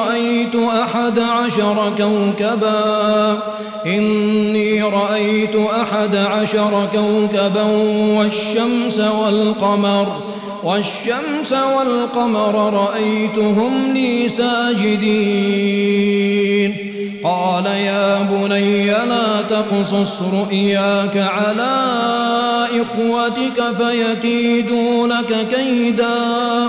رأيت أحد عشر كوكباً. إني رأيت أحد عشر كوكبا والشمس والقمر والشمس والقمر رأيتهم لي ساجدين. قال يا بني لا تقصص رؤياك على إخوتك فيكيدوا لك كيدا.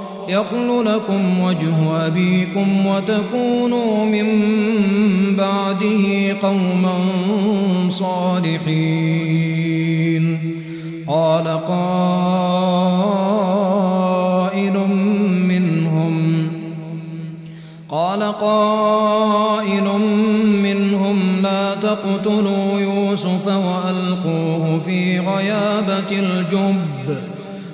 يخل لكم وجه أبيكم وتكونوا من بعده قوما صالحين. قال قائل منهم قال قائل منهم لا تقتلوا يوسف وألقوه في غيابة الجب.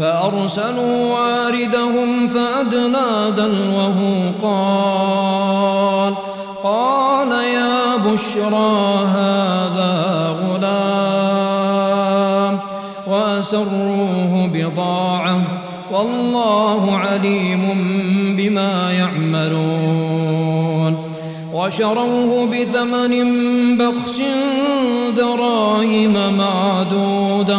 فأرسلوا واردهم فأدنى دلوه قال قال يا بشرى هذا غلام وأسروه بضاعة والله عليم بما يعملون. وشروه بثمن بخس دراهم معدودة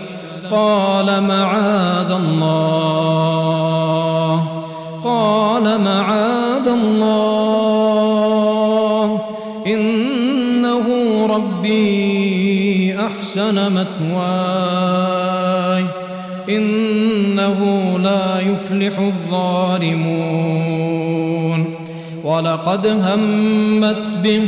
قال معاذ الله قال معاذ الله إنه ربي أحسن مثواي إنه لا يفلح الظالمون. ولقد همت به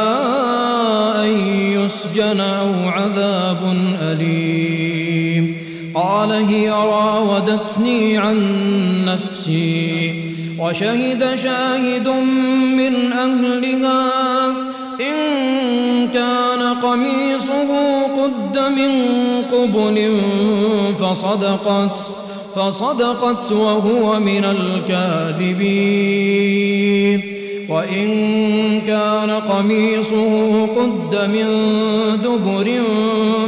أن قال هي راودتني عن نفسي وشهد شاهد من أهلها إن كان قميصه قد من قبل فصدقت فصدقت وهو من الكاذبين. وإن كان قميصه قد من دبر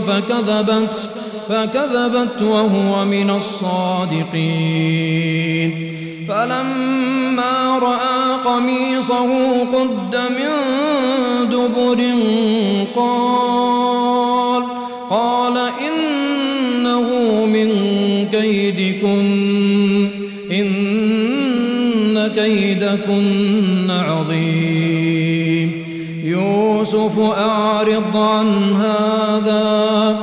فكذبت فكذبت وهو من الصادقين. فلما رأى قميصه قد من دبر قال قال إنه من كيدكن إن كيدكن عظيم. يوسف أعرض عن هذا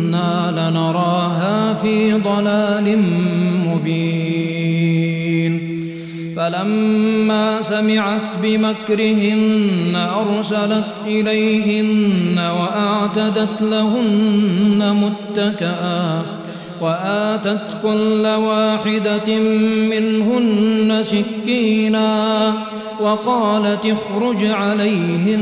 لنراها في ضلال مبين. فلما سمعت بمكرهن أرسلت إليهن وأعتدت لهن متكئا وآتت كل واحدة منهن سكينا وقالت اخرج عليهن.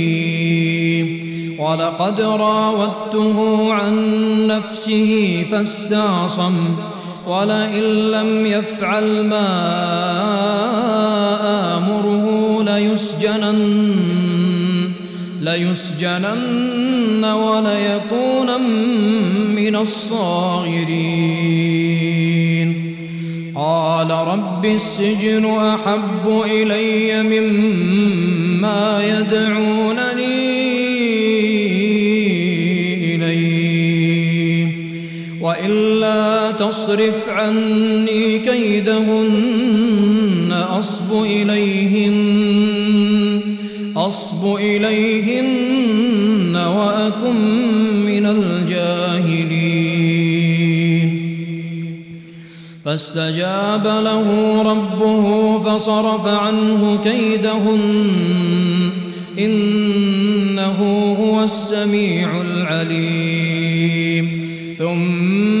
ولقد راودته عن نفسه فاستعصم ولئن لم يفعل ما آمره ليسجنن ليسجنن وليكون من الصاغرين. قال رب السجن أحب إلي مما يدعونني وإلا تصرف عني كيدهن أصب إليهن أصب إليهن وأكن من الجاهلين. فاستجاب له ربه فصرف عنه كيدهن إنه هو السميع العليم. ثم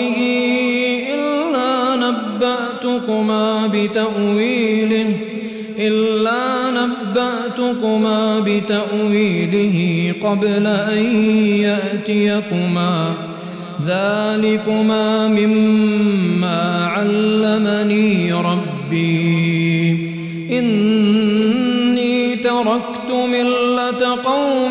بتأويله إلا نبأتكما بتأويله قبل أن يأتيكما. ذلكما مما علمني ربي. إني تركت ملة قوم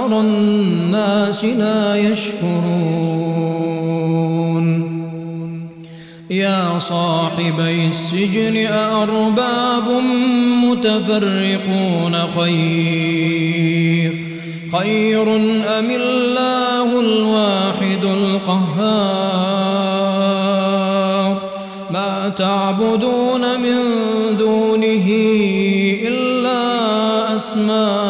أكثر الناس لا يشكرون. يا صاحبي السجن أأرباب متفرقون خير. خير أم الله الواحد القهار؟ ما تعبدون من دونه إلا أسماء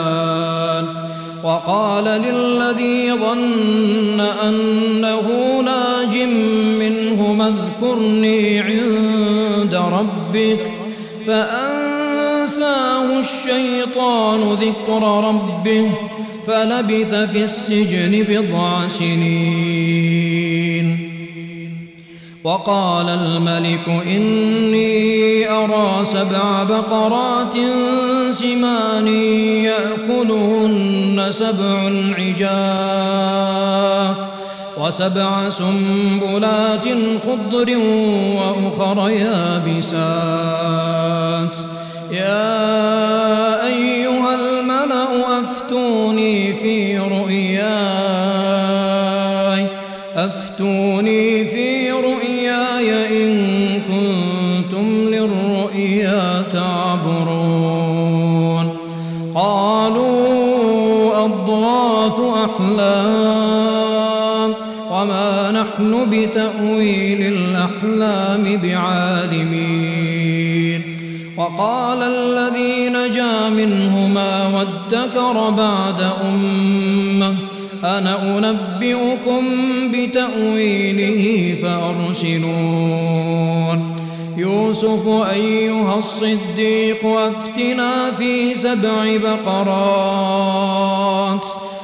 وقال للذي ظن أنه ناج منه اذكرني عند ربك فأنساه الشيطان ذكر ربه فلبث في السجن بضع سنين. وقال الملك إني أرى سبع بقرات سمان يأكلهن سبع عجاف وسبع سنبلات خضر وأخر يابسات. يا نحن بتأويل الأحلام بعالمين. وقال الذي نجا منهما وادكر بعد أمة أنا أنبئكم بتأويله فأرسلون. يوسف أيها الصديق أفتنا في سبع بقرات.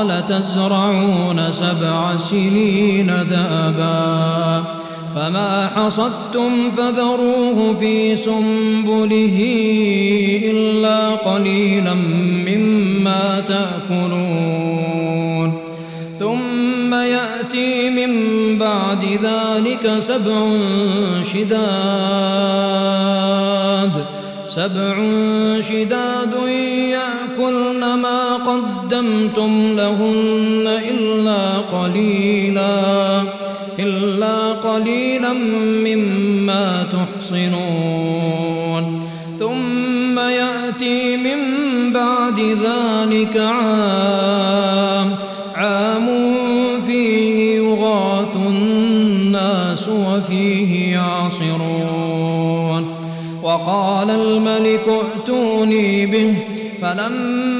قال تزرعون سبع سنين دابا فما حصدتم فذروه في سنبله إلا قليلا مما تأكلون. ثم يأتي من بعد ذلك سبع شداد. سبع شداد يأكلن ما قدمتم لهن إلا قليلا إلا قليلا مما تحصنون. ثم يأتي من بعد ذلك عام عام فيه يغاث الناس وفيه يعصرون. وقال الملك ائتوني به فلما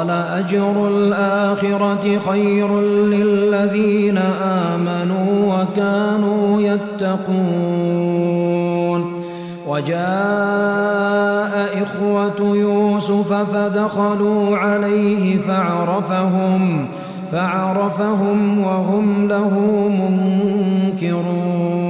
ولأجر الآخرة خير للذين آمنوا وكانوا يتقون. وجاء إخوة يوسف فدخلوا عليه فعرفهم فعرفهم وهم له منكرون.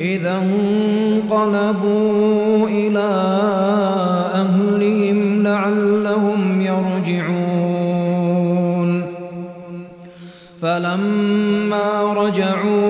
إذا انقلبوا إلى أهلهم لعلهم يرجعون. فلما رجعوا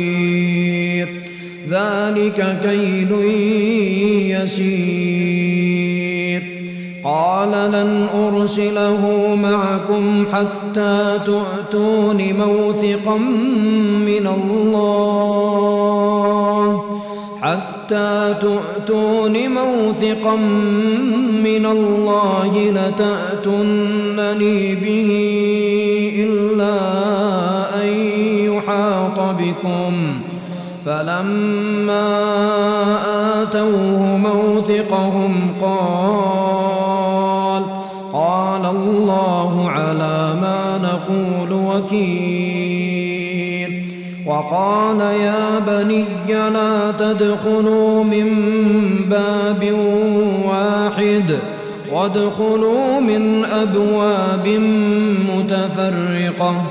ذلك كيل يسير. قال لن أرسله معكم حتى تؤتون موثقا من الله. حتى تؤتون موثقا من الله لتأتونني به إلا أن يحاط بكم. فلما آتوه موثقهم قال قال الله على ما نقول وكيل. وقال يا بني لا تدخلوا من باب واحد وادخلوا من أبواب متفرقة.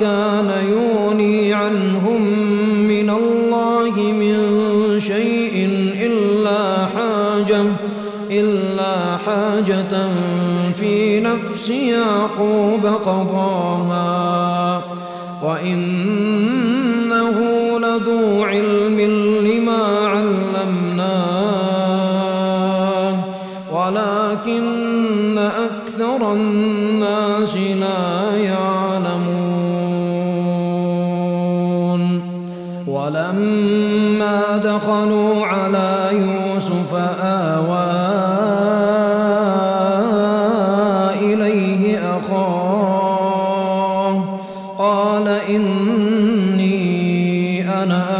كان يوني عنهم من الله من شيء إلا حاجة إلا حاجة في نفس يعقوب قضاها. وإنه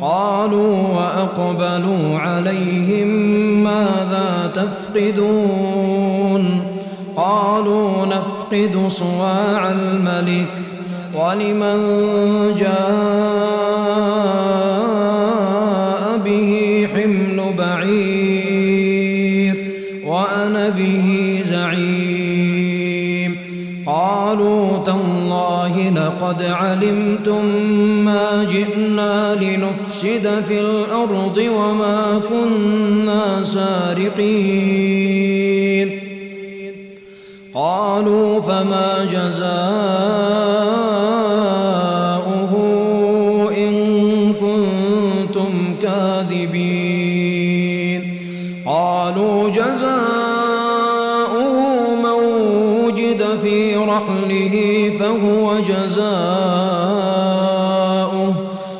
قالوا وأقبلوا عليهم ماذا تفقدون؟ قالوا نفقد صواع الملك ولمن جاء لقد علمتم ما جئنا لنفسد في الأرض وما كنا سارقين. قالوا فما جزاؤه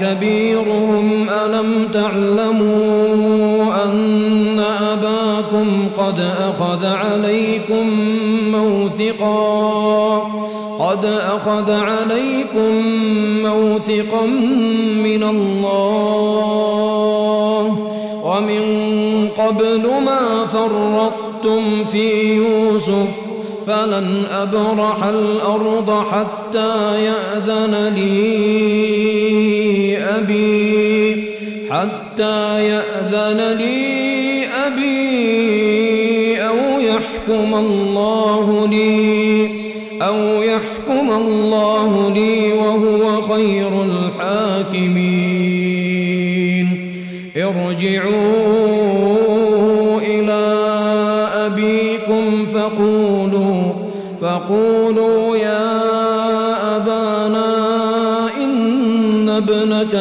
كبيرهم ألم تعلموا أن أباكم قد أخذ عليكم موثقا قد أخذ عليكم موثقا من الله ومن قبل ما فرطتم في يوسف فلن أبرح الأرض حتى يأذن لي أبي حتى يأذن لي أبي أو يحكم الله لي أو يحكم الله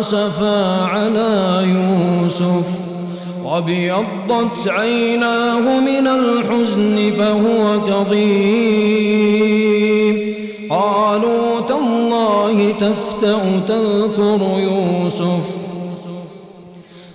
أسفا على يوسف وابيضت عيناه من الحزن فهو كظيم. قالوا تالله تفتأ تذكر يوسف.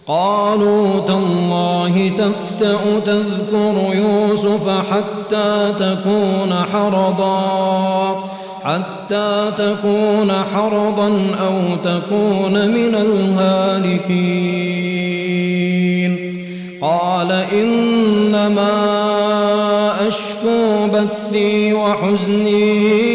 قالوا تالله تفتأ تذكر يوسف حتى تكون حرضا. حتى تكون حرضا أو تكون من الهالكين. قال إنما أشكو بثي وحزني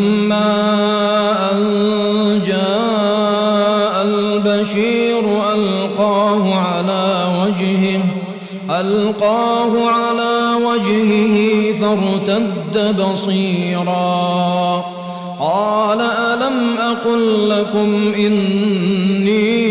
وجهه ألقاه على وجهه فارتد بصيرا. قال ألم أقل لكم إني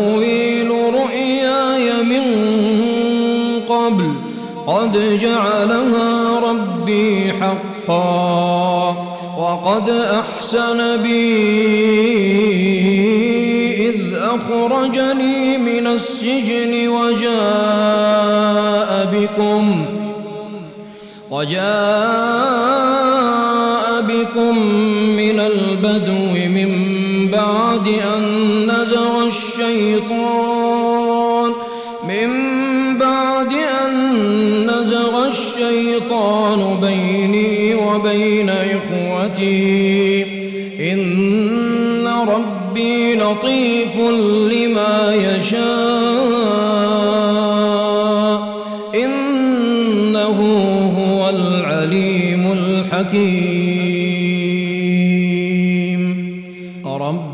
تأويل رؤياي من قبل قد جعلها ربي حقا وقد أحسن بي إذ أخرجني من السجن وجاء بكم وجاء بكم من البدو من بعد أن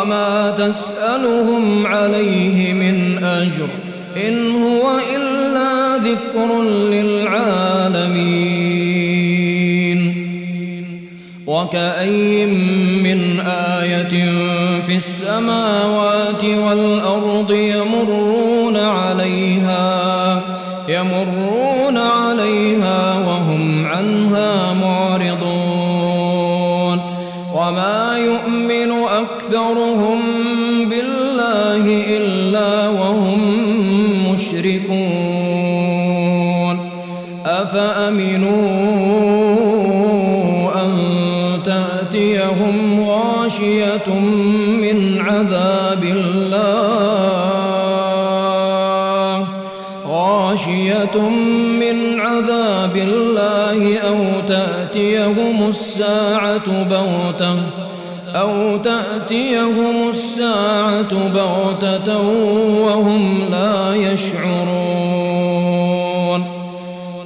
وما تسألهم عليه من أجر إن هو إلا ذكر للعالمين. وكأي من آية في السماوات والأرض يمرون عليها أفأمنون غاشية من عذاب الله غاشية من عذاب الله أو تأتيهم الساعة بغتة أو تأتيهم الساعة بغتة وهم لا يشعرون.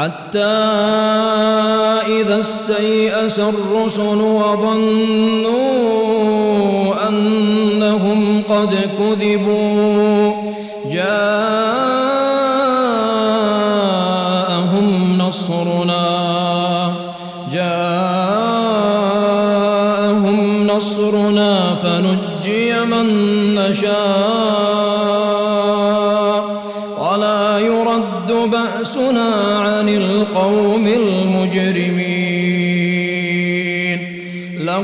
حتى إذا استيأس الرسل وظنوا أنهم قد كذبوا.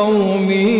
ورحمة لقوم